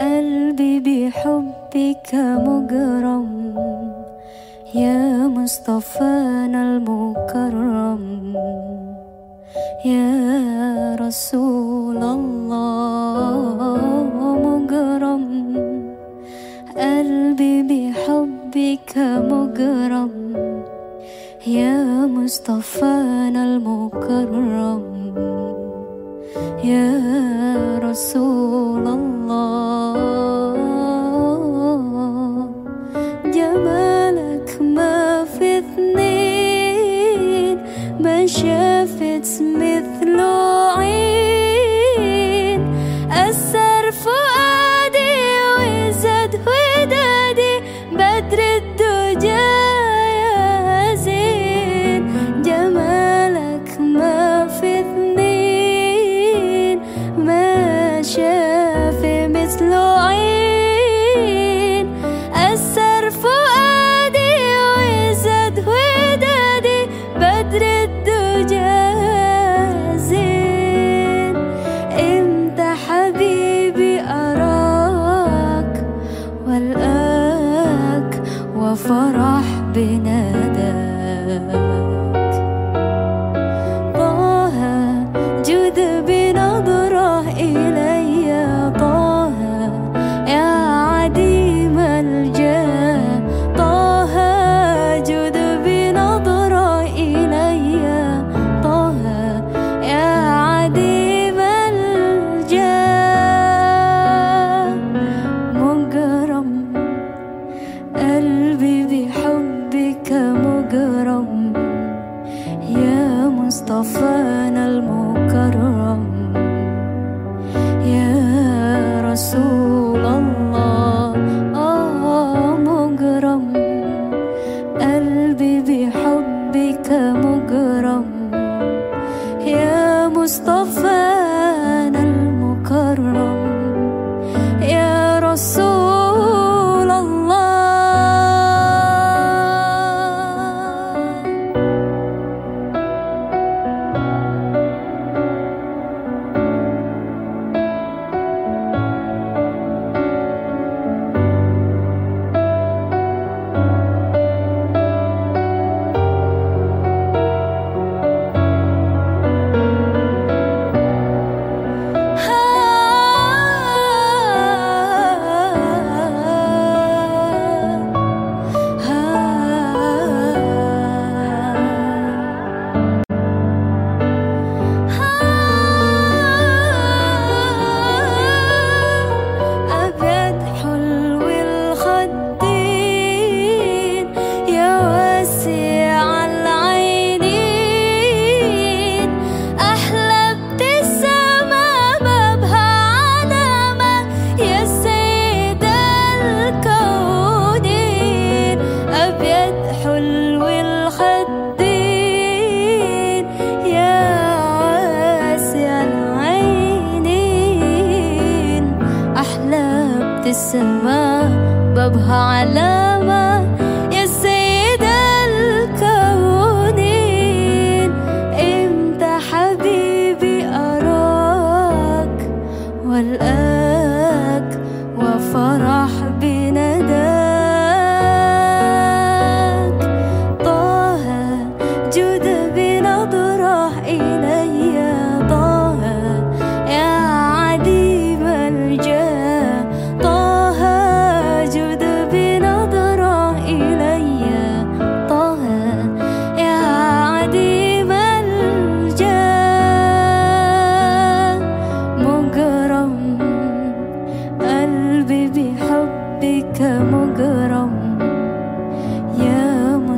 قلبي بحبك مجرم يا مصطفانا المكرم يا رسول الله مجرم قلبي بحبك مجرم يا مصطفانا المكرم يا رسول friendship, it's myth. وفرح بندى قلبي بحبك مجرم. يا مصطفانا المكرم. يا رسول الله آه مجرم. قلبي بحبك مجرم. يا مصطفى السما بابها علامة.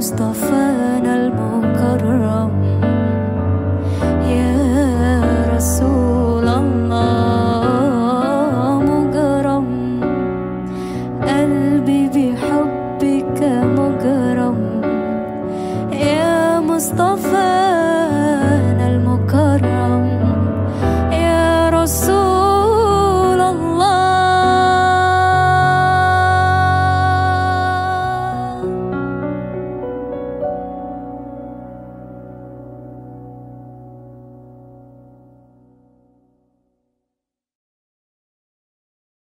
Mustafa